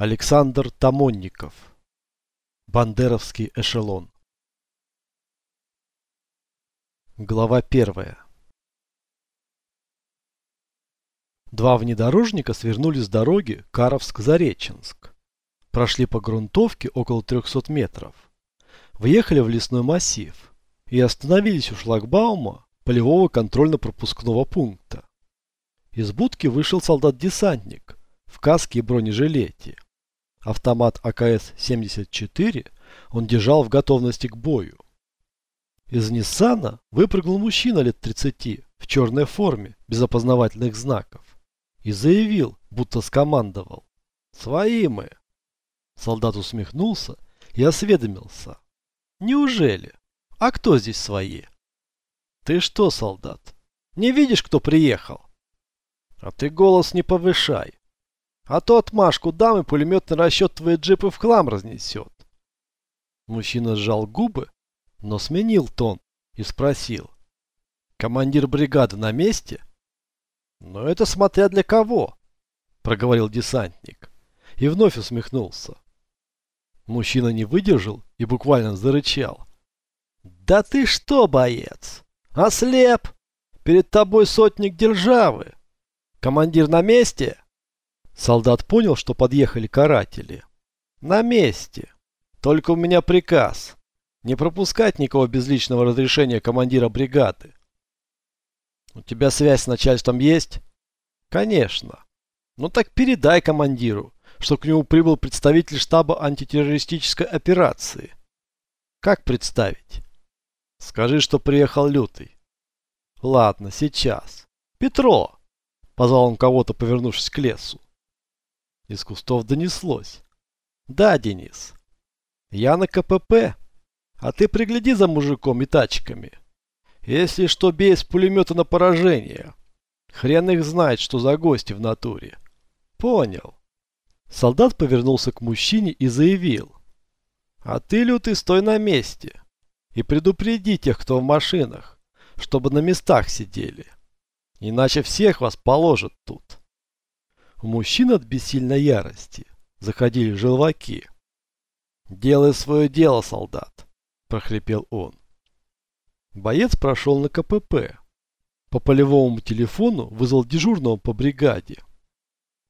Александр Тамонников. Бандеровский эшелон. Глава первая. Два внедорожника свернули с дороги Каровск-Зареченск. Прошли по грунтовке около 300 метров. Въехали в лесной массив и остановились у шлагбаума полевого контрольно-пропускного пункта. Из будки вышел солдат-десантник в каске и бронежилете. Автомат АКС-74 он держал в готовности к бою. Из Ниссана выпрыгнул мужчина лет 30 в черной форме, без опознавательных знаков. И заявил, будто скомандовал. «Свои мы!» Солдат усмехнулся и осведомился. «Неужели? А кто здесь свои?» «Ты что, солдат, не видишь, кто приехал?» «А ты голос не повышай. А то отмашку дам и пулеметный расчет твои джипы в хлам разнесет. Мужчина сжал губы, но сменил тон и спросил. Командир бригады на месте? Но это смотря для кого, проговорил десантник. И вновь усмехнулся. Мужчина не выдержал и буквально зарычал. Да ты что, боец? Ослеп? Перед тобой сотник державы. Командир на месте? Солдат понял, что подъехали каратели. На месте. Только у меня приказ. Не пропускать никого без личного разрешения командира бригады. У тебя связь с начальством есть? Конечно. Ну так передай командиру, что к нему прибыл представитель штаба антитеррористической операции. Как представить? Скажи, что приехал Лютый. Ладно, сейчас. Петро! Позвал он кого-то, повернувшись к лесу. Из кустов донеслось. Да, Денис. Я на КПП. А ты пригляди за мужиком и тачками. Если что, бей с пулемета на поражение. Хрен их знает, что за гости в натуре. Понял. Солдат повернулся к мужчине и заявил. А ты, лютый, стой на месте. И предупреди тех, кто в машинах, чтобы на местах сидели. Иначе всех вас положат тут. У мужчин от бессильной ярости заходили желваки. «Делай свое дело, солдат!» – прохрипел он. Боец прошел на КПП. По полевому телефону вызвал дежурного по бригаде.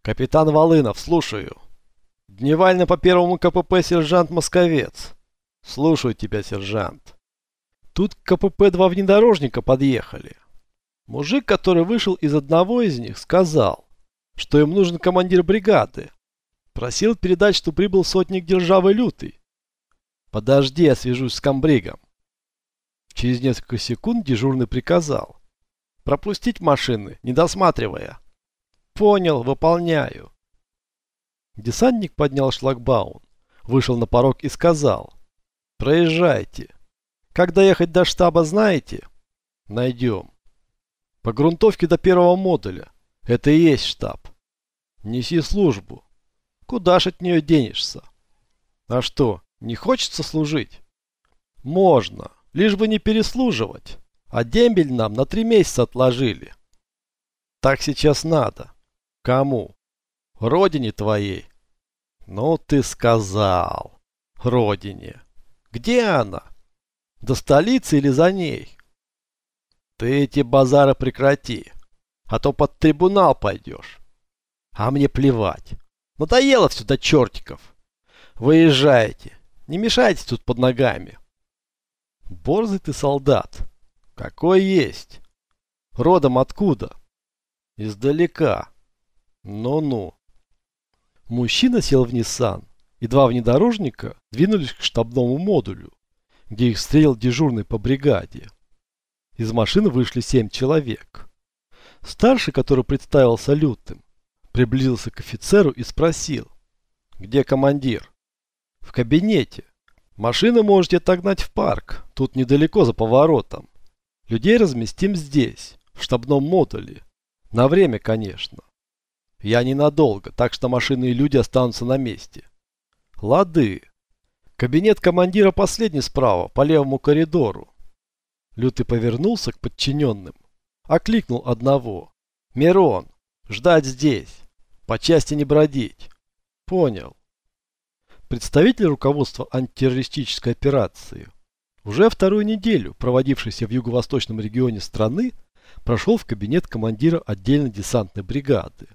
«Капитан Волынов, слушаю!» «Дневально по первому КПП сержант Московец!» «Слушаю тебя, сержант!» Тут к КПП два внедорожника подъехали. Мужик, который вышел из одного из них, сказал, что им нужен командир бригады. Просил передать, что прибыл сотник Державы Лютый. Подожди, я свяжусь с комбригом. Через несколько секунд дежурный приказал. Пропустить машины, не досматривая. Понял, выполняю. Десантник поднял шлагбаун, вышел на порог и сказал. Проезжайте. Как доехать до штаба, знаете? Найдем. По грунтовке до первого модуля. Это и есть штаб. Неси службу. Куда ж от нее денешься? А что, не хочется служить? Можно, лишь бы не переслуживать. А дембель нам на три месяца отложили. Так сейчас надо. Кому? Родине твоей. Ну ты сказал. Родине. Где она? До столицы или за ней? Ты эти базары прекрати а то под трибунал пойдешь. А мне плевать. Надоело все до чертиков. Выезжайте. Не мешайте тут под ногами. Борзый ты солдат. Какой есть. Родом откуда? Издалека. Ну-ну. Мужчина сел в Ниссан, и два внедорожника двинулись к штабному модулю, где их встретил дежурный по бригаде. Из машины вышли семь человек. Старший, который представился лютым, приблизился к офицеру и спросил. «Где командир?» «В кабинете. Машины можете отогнать в парк, тут недалеко за поворотом. Людей разместим здесь, в штабном модуле. На время, конечно. Я ненадолго, так что машины и люди останутся на месте. Лады. Кабинет командира последний справа, по левому коридору. Лютый повернулся к подчиненным Окликнул одного. «Мирон, ждать здесь. По части не бродить». «Понял». Представитель руководства антитеррористической операции, уже вторую неделю проводившийся в юго-восточном регионе страны, прошел в кабинет командира отдельной десантной бригады.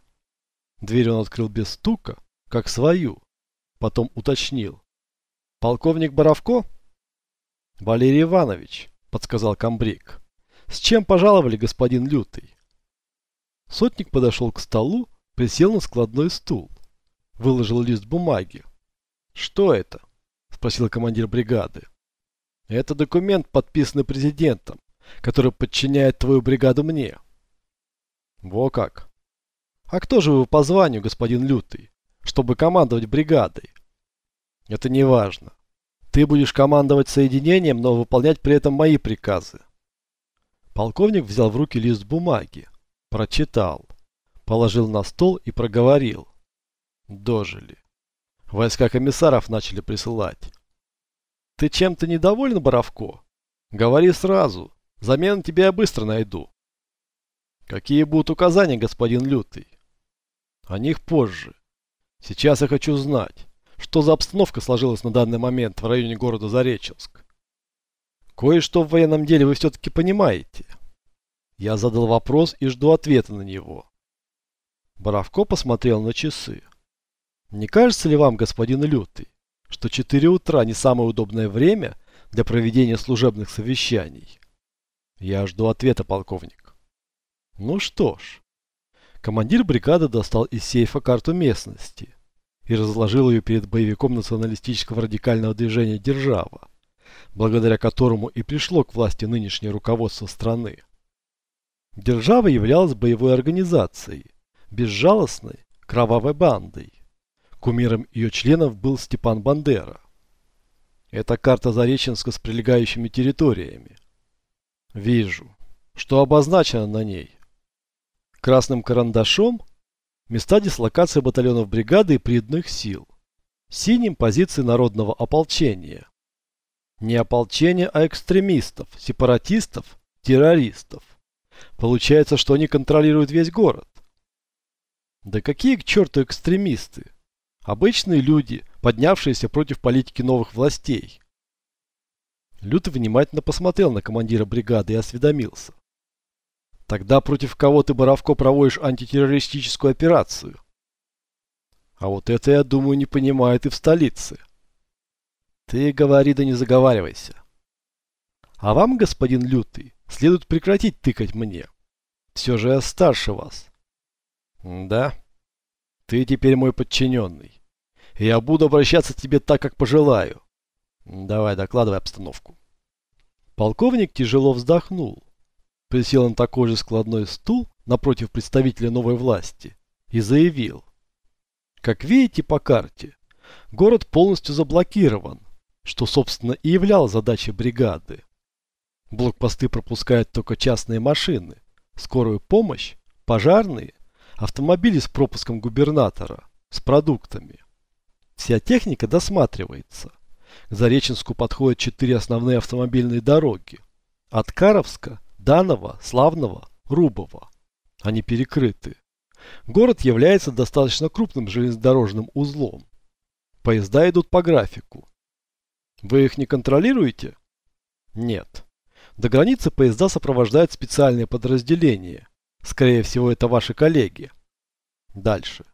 Дверь он открыл без стука, как свою, потом уточнил. «Полковник Боровко?» «Валерий Иванович», — подсказал комбриг. «С чем пожаловали, господин Лютый?» Сотник подошел к столу, присел на складной стул, выложил лист бумаги. «Что это?» – спросил командир бригады. «Это документ, подписанный президентом, который подчиняет твою бригаду мне». «Во как!» «А кто же вы по званию, господин Лютый, чтобы командовать бригадой?» «Это не важно. Ты будешь командовать соединением, но выполнять при этом мои приказы». Полковник взял в руки лист бумаги, прочитал, положил на стол и проговорил. Дожили. Войска комиссаров начали присылать. Ты чем-то недоволен, Боровко? Говори сразу. Замену тебе я быстро найду. Какие будут указания, господин Лютый? О них позже. Сейчас я хочу знать, что за обстановка сложилась на данный момент в районе города Зареченск. Кое-что в военном деле вы все-таки понимаете. Я задал вопрос и жду ответа на него. Боровко посмотрел на часы. Не кажется ли вам, господин Лютый, что 4 утра не самое удобное время для проведения служебных совещаний? Я жду ответа, полковник. Ну что ж. Командир бригады достал из сейфа карту местности и разложил ее перед боевиком националистического радикального движения «Держава», благодаря которому и пришло к власти нынешнее руководство страны. Держава являлась боевой организацией, безжалостной, кровавой бандой, Кумиром ее членов был Степан Бандера. Это карта Зареченска с прилегающими территориями. Вижу, что обозначено на ней. Красным карандашом места дислокации батальонов бригады и придных сил. Синим позиции народного ополчения. Не ополчения, а экстремистов, сепаратистов, террористов. Получается, что они контролируют весь город. Да какие к черту экстремисты? Обычные люди, поднявшиеся против политики новых властей. Лютый внимательно посмотрел на командира бригады и осведомился. Тогда против кого ты, Боровко, проводишь антитеррористическую операцию? А вот это, я думаю, не понимает и в столице. Ты говори да не заговаривайся. А вам, господин Лютый, следует прекратить тыкать мне. Все же я старше вас. Да. Ты теперь мой подчиненный. Я буду обращаться к тебе так, как пожелаю. Давай, докладывай обстановку. Полковник тяжело вздохнул. Присел на такой же складной стул напротив представителя новой власти и заявил. Как видите по карте, город полностью заблокирован, что, собственно, и являло задачей бригады. Блокпосты пропускают только частные машины, скорую помощь, пожарные Автомобили с пропуском губернатора, с продуктами. Вся техника досматривается. К Зареченску подходят четыре основные автомобильные дороги. От Каровска, Данова, Славного, Рубова. Они перекрыты. Город является достаточно крупным железнодорожным узлом. Поезда идут по графику. Вы их не контролируете? Нет. До границы поезда сопровождают специальные подразделения, Скорее всего, это ваши коллеги. Дальше.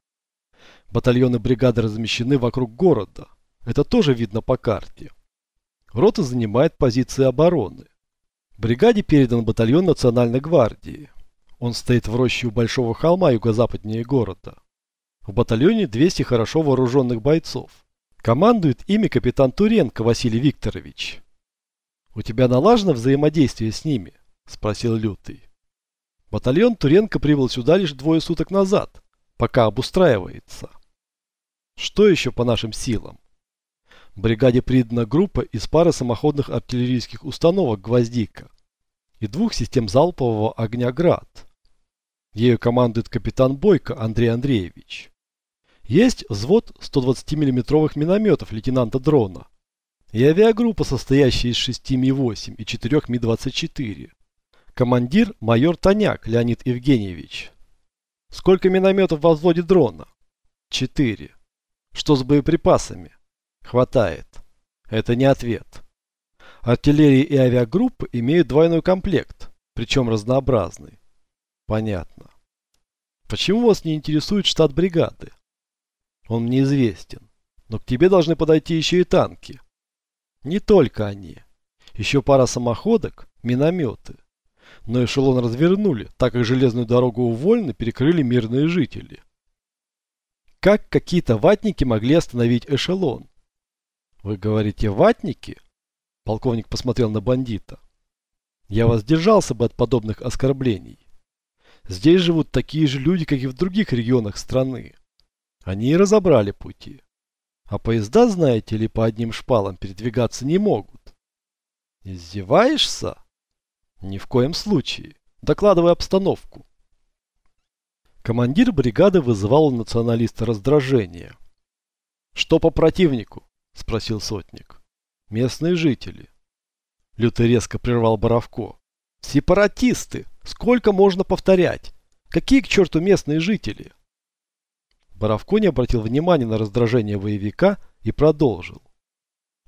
Батальоны бригады размещены вокруг города. Это тоже видно по карте. Рота занимает позиции обороны. Бригаде передан батальон Национальной гвардии. Он стоит в роще у Большого холма юго-западнее города. В батальоне 200 хорошо вооруженных бойцов. Командует ими капитан Туренко Василий Викторович. «У тебя налажено взаимодействие с ними?» – спросил Лютый. Батальон Туренко прибыл сюда лишь двое суток назад, пока обустраивается. Что еще по нашим силам? Бригаде придана группа из пары самоходных артиллерийских установок «Гвоздика» и двух систем залпового огня «Град». Ею командует капитан Бойко Андрей Андреевич. Есть взвод 120 миллиметровых минометов лейтенанта Дрона и авиагруппа, состоящая из 6 Ми-8 и 4 Ми-24. Командир майор Тоняк Леонид Евгеньевич. Сколько минометов в взводе дрона? Четыре. Что с боеприпасами? Хватает. Это не ответ. Артиллерия и авиагруппы имеют двойной комплект, причем разнообразный. Понятно. Почему вас не интересует штат бригады? Он мне известен. Но к тебе должны подойти еще и танки. Не только они. Еще пара самоходок, минометы. Но эшелон развернули, так как железную дорогу у Вольны перекрыли мирные жители. Как какие-то ватники могли остановить эшелон? Вы говорите «ватники»? Полковник посмотрел на бандита. Я воздержался бы от подобных оскорблений. Здесь живут такие же люди, как и в других регионах страны. Они и разобрали пути. А поезда, знаете ли, по одним шпалам передвигаться не могут. Издеваешься? Ни в коем случае. Докладывай обстановку. Командир бригады вызывал у националиста раздражение. «Что по противнику?» – спросил сотник. «Местные жители». Лютый резко прервал Боровко. «Сепаратисты! Сколько можно повторять? Какие к черту местные жители?» Боровко не обратил внимания на раздражение воевика и продолжил.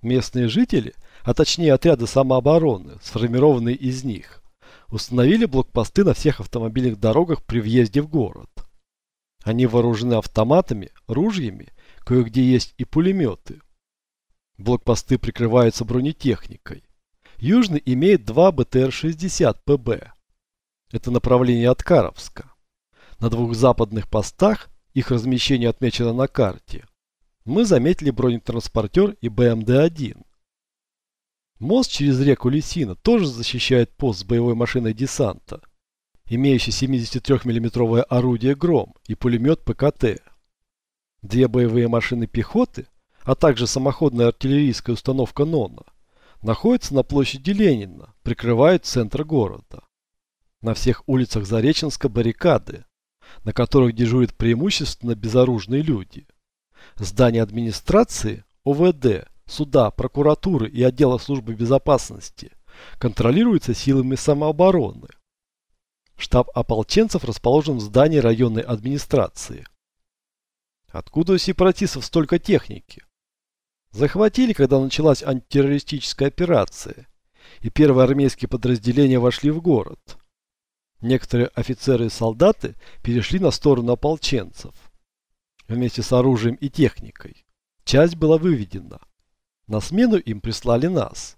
Местные жители, а точнее отряды самообороны, сформированные из них, установили блокпосты на всех автомобильных дорогах при въезде в город. Они вооружены автоматами, ружьями, кое-где есть и пулеметы. Блокпосты прикрываются бронетехникой. Южный имеет два БТР-60 ПБ. Это направление от Каровска. На двух западных постах их размещение отмечено на карте. Мы заметили бронетранспортер и БМД-1. Мост через реку Лисина тоже защищает пост с боевой машиной десанта, имеющий 73 миллиметровое орудие «Гром» и пулемет ПКТ. Две боевые машины пехоты, а также самоходная артиллерийская установка «Нона» находятся на площади Ленина, прикрывают центр города. На всех улицах Зареченска баррикады, на которых дежурят преимущественно безоружные люди. Здание администрации, ОВД, суда, прокуратуры и отдела службы безопасности контролируется силами самообороны. Штаб ополченцев расположен в здании районной администрации. Откуда у сепаратистов столько техники? Захватили, когда началась антитеррористическая операция, и первые армейские подразделения вошли в город. Некоторые офицеры и солдаты перешли на сторону ополченцев вместе с оружием и техникой. Часть была выведена. На смену им прислали нас.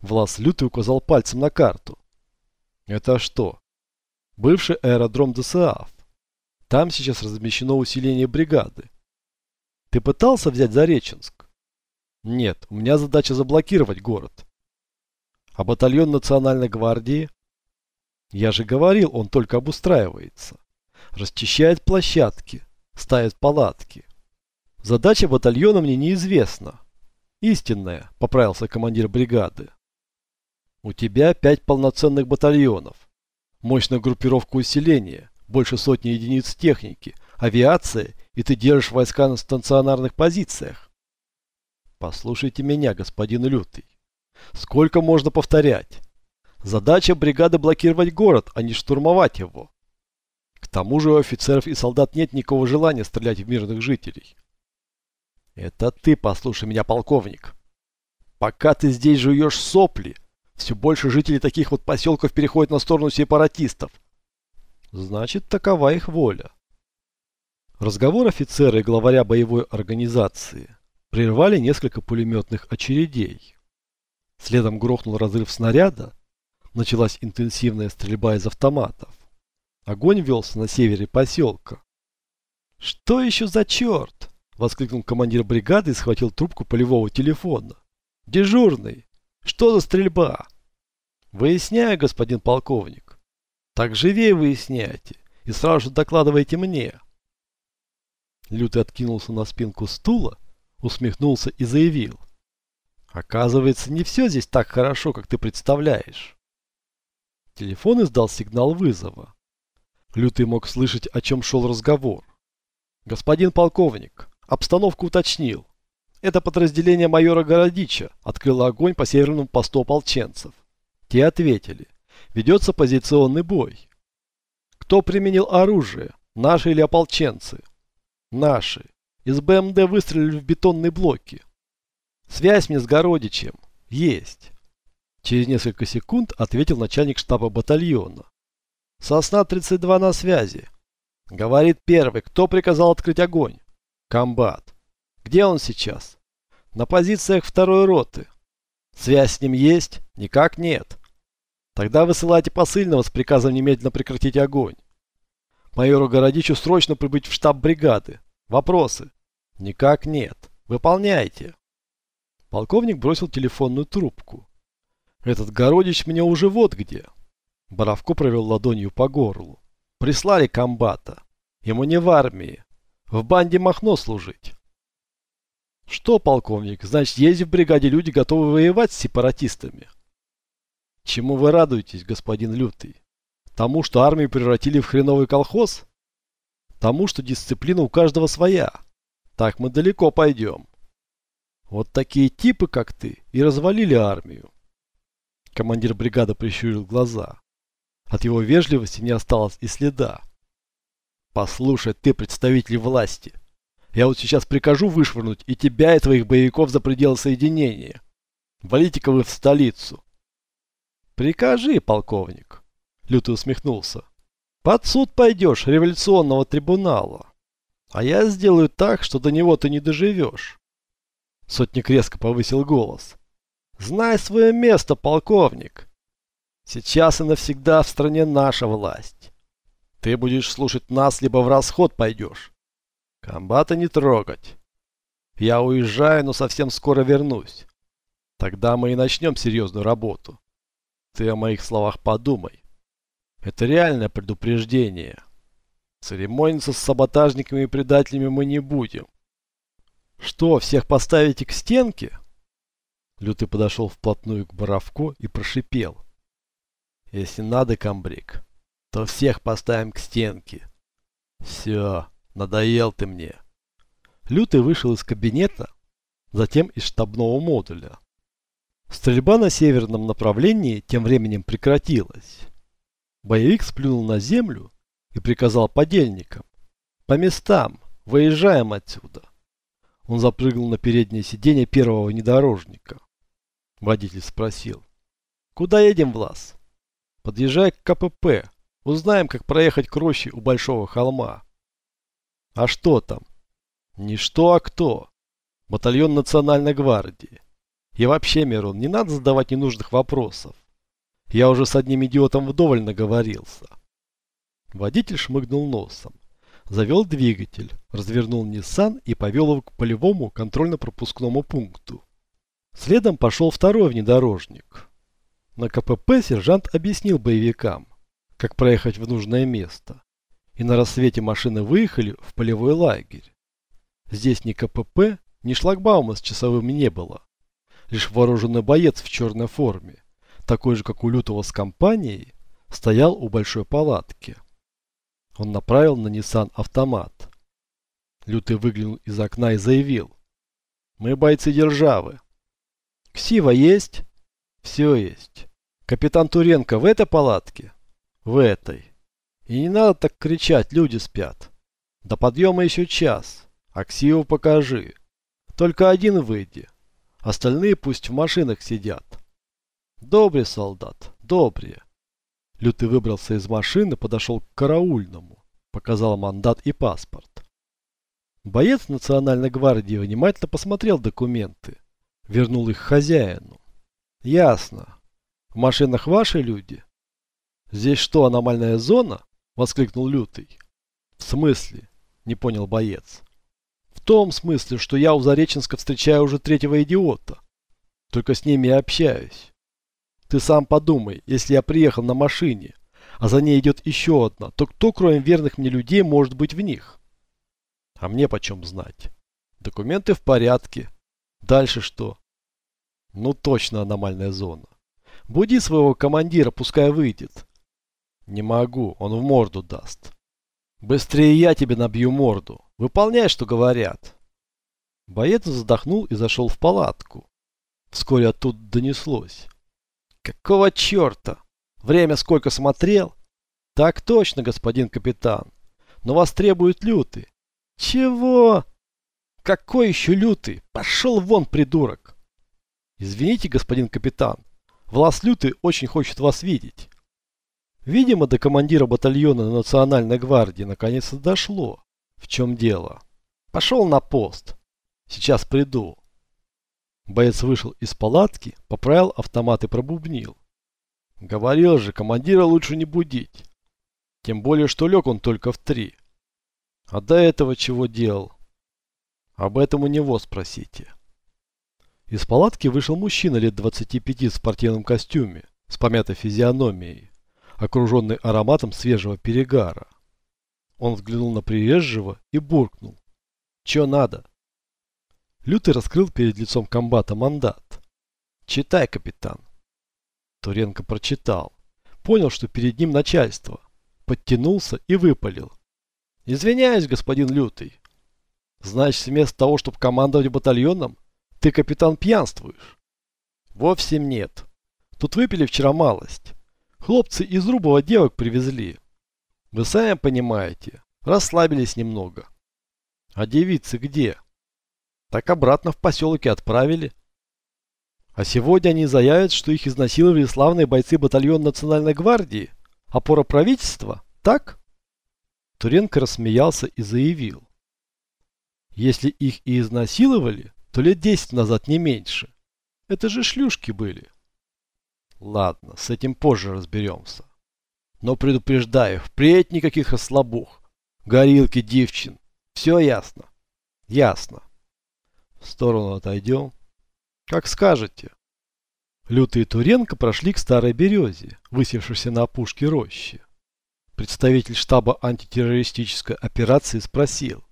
Влас Лютый указал пальцем на карту. Это что? Бывший аэродром ДСАФ. Там сейчас размещено усиление бригады. Ты пытался взять Зареченск? Нет, у меня задача заблокировать город. А батальон Национальной гвардии? Я же говорил, он только обустраивается. Расчищает площадки, ставит палатки. Задача батальона мне неизвестна. Истинная, поправился командир бригады. У тебя пять полноценных батальонов. Мощная группировка усиления, больше сотни единиц техники, авиация, и ты держишь войска на стационарных позициях. Послушайте меня, господин Лютый. Сколько можно повторять? Задача бригады блокировать город, а не штурмовать его. К тому же у офицеров и солдат нет никакого желания стрелять в мирных жителей. Это ты послушай меня, полковник. Пока ты здесь жуешь сопли, все больше жителей таких вот поселков переходят на сторону сепаратистов. Значит, такова их воля. Разговор офицера и главаря боевой организации прервали несколько пулеметных очередей. Следом грохнул разрыв снаряда, началась интенсивная стрельба из автоматов. Огонь велся на севере поселка. «Что еще за черт?» Воскликнул командир бригады и схватил трубку полевого телефона. «Дежурный! Что за стрельба?» «Выясняю, господин полковник». «Так живее выясняйте и сразу же докладывайте мне». Лютый откинулся на спинку стула, усмехнулся и заявил. «Оказывается, не все здесь так хорошо, как ты представляешь». Телефон издал сигнал вызова. Лютый мог слышать, о чем шел разговор. «Господин полковник, Обстановку уточнил. Это подразделение майора Городича открыло огонь по северному посту ополченцев. Те ответили. Ведется позиционный бой. Кто применил оружие? Наши или ополченцы? Наши. Из БМД выстрелили в бетонные блоки. Связь мне с Городичем. Есть. Через несколько секунд ответил начальник штаба батальона. Сосна-32 на связи. Говорит первый. Кто приказал открыть огонь? Комбат. Где он сейчас? На позициях второй роты. Связь с ним есть? Никак нет. Тогда высылайте посыльного с приказом немедленно прекратить огонь. Майору Городичу срочно прибыть в штаб бригады. Вопросы? Никак нет. Выполняйте. Полковник бросил телефонную трубку. Этот Городич мне уже вот где. Боровко провел ладонью по горлу. Прислали комбата. Ему не в армии. В банде Махно служить. Что, полковник, значит, есть в бригаде люди, готовы воевать с сепаратистами? Чему вы радуетесь, господин Лютый? Тому, что армию превратили в хреновый колхоз? Тому, что дисциплина у каждого своя. Так мы далеко пойдем. Вот такие типы, как ты, и развалили армию. Командир бригады прищурил глаза. От его вежливости не осталось и следа. Послушай, ты представитель власти. Я вот сейчас прикажу вышвырнуть и тебя, и твоих боевиков за пределы соединения. Валите-ка вы в столицу. Прикажи, полковник. Лютый усмехнулся. Под суд пойдешь революционного трибунала. А я сделаю так, что до него ты не доживешь. Сотник резко повысил голос. Знай свое место, полковник. Сейчас и навсегда в стране наша власть. Ты будешь слушать нас, либо в расход пойдешь. Комбата не трогать. Я уезжаю, но совсем скоро вернусь. Тогда мы и начнем серьезную работу. Ты о моих словах подумай. Это реальное предупреждение. Церемониться с саботажниками и предателями мы не будем. Что, всех поставите к стенке? Лютый подошел вплотную к Боровку и прошипел. Если надо, комбриг, то всех поставим к стенке. Все, надоел ты мне. Лютый вышел из кабинета, затем из штабного модуля. Стрельба на северном направлении тем временем прекратилась. Боевик сплюнул на землю и приказал подельникам. По местам, выезжаем отсюда. Он запрыгнул на переднее сиденье первого внедорожника. Водитель спросил. Куда едем, Влас? Подъезжай к КПП. Узнаем, как проехать к роще у Большого холма. А что там? Не что, а кто. Батальон Национальной гвардии. И вообще, Мирон, не надо задавать ненужных вопросов. Я уже с одним идиотом вдоволь наговорился. Водитель шмыгнул носом. Завел двигатель, развернул Ниссан и повел его к полевому контрольно-пропускному пункту. Следом пошел второй внедорожник. На КПП сержант объяснил боевикам, как проехать в нужное место. И на рассвете машины выехали в полевой лагерь. Здесь ни КПП, ни шлагбаума с часовым не было лишь вооруженный боец в черной форме, такой же, как у Лютого с компанией, стоял у большой палатки. Он направил на Nissan автомат. Лютый выглянул из окна и заявил. «Мы бойцы державы. Ксива есть?» «Все есть. Капитан Туренко в этой палатке?» «В этой. И не надо так кричать, люди спят. До подъема еще час. А Ксиву покажи. Только один выйди. Остальные пусть в машинах сидят. Добрый солдат, добрый. Лютый выбрался из машины, подошел к караульному. Показал мандат и паспорт. Боец национальной гвардии внимательно посмотрел документы. Вернул их хозяину. Ясно. В машинах ваши люди? Здесь что, аномальная зона? Воскликнул Лютый. В смысле? Не понял боец. В том смысле, что я у Зареченска встречаю уже третьего идиота. Только с ними и общаюсь. Ты сам подумай, если я приехал на машине, а за ней идет еще одна, то кто, кроме верных мне людей, может быть в них? А мне почем знать? Документы в порядке. Дальше что? Ну точно аномальная зона. Буди своего командира, пускай выйдет. Не могу, он в морду даст. Быстрее я тебе набью морду. Выполняй, что говорят. Боец вздохнул и зашел в палатку. Вскоре оттуда донеслось. Какого черта? Время сколько смотрел? Так точно, господин капитан. Но вас требует лютый. Чего? Какой еще лютый? Пошел вон, придурок! Извините, господин капитан, Влас Лютый очень хочет вас видеть. Видимо, до командира батальона Национальной гвардии наконец-то дошло. В чем дело? Пошел на пост. Сейчас приду. Боец вышел из палатки, поправил автомат и пробубнил. Говорил же, командира лучше не будить. Тем более, что лег он только в три. А до этого чего делал? Об этом у него спросите. Из палатки вышел мужчина лет 25 в спортивном костюме, с помятой физиономией, окруженный ароматом свежего перегара. Он взглянул на приезжего и буркнул. «Чё надо?» Лютый раскрыл перед лицом комбата мандат. «Читай, капитан». Туренко прочитал. Понял, что перед ним начальство. Подтянулся и выпалил. «Извиняюсь, господин Лютый. Значит, вместо того, чтобы командовать батальоном, ты, капитан, пьянствуешь? Вовсе нет. Тут выпили вчера малость. Хлопцы из Рубова девок привезли. Вы сами понимаете, расслабились немного. А девицы где? Так обратно в поселке отправили. А сегодня они заявят, что их изнасиловали славные бойцы батальона Национальной гвардии, опора правительства, так? Туренко рассмеялся и заявил. Если их и изнасиловали, то лет десять назад не меньше. Это же шлюшки были. Ладно, с этим позже разберемся. Но предупреждаю, впредь никаких ослабух. Горилки, девчин. Все ясно? Ясно. В сторону отойдем. Как скажете. Лютый и Туренко прошли к старой березе, высевшейся на опушке рощи. Представитель штаба антитеррористической операции спросил,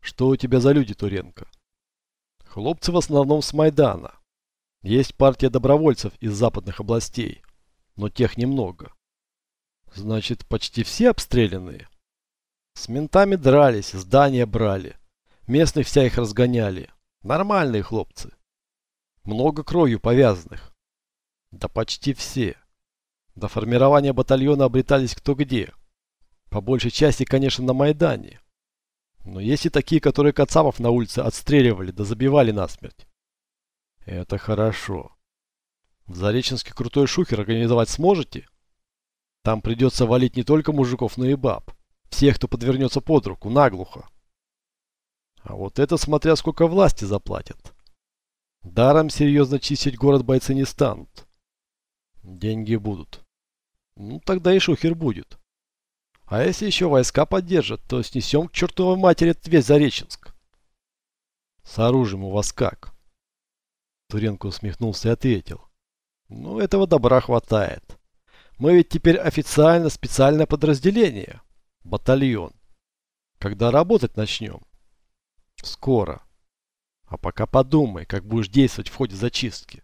что у тебя за люди, Туренко? Хлопцы в основном с Майдана. Есть партия добровольцев из западных областей, но тех немного. Значит, почти все обстрелянные? С ментами дрались, здания брали. Местных вся их разгоняли. Нормальные хлопцы. Много кровью повязанных. Да почти все. До формирования батальона обретались кто где. По большей части, конечно, на Майдане. Но есть и такие, которые Кацапов на улице отстреливали, да забивали насмерть. Это хорошо. В Зареченске крутой шухер организовать сможете? Там придется валить не только мужиков, но и баб. Всех, кто подвернется под руку, наглухо. А вот это смотря сколько власти заплатят. Даром серьезно чистить город бойцы не станут. Деньги будут. Ну, тогда и шухер будет. А если еще войска поддержат, то снесем к чертовой матери весь Зареченск. С оружием у вас как? Туренко усмехнулся и ответил. Ну, этого добра хватает. Мы ведь теперь официально специальное подразделение. Батальон. Когда работать начнем? Скоро. А пока подумай, как будешь действовать в ходе зачистки.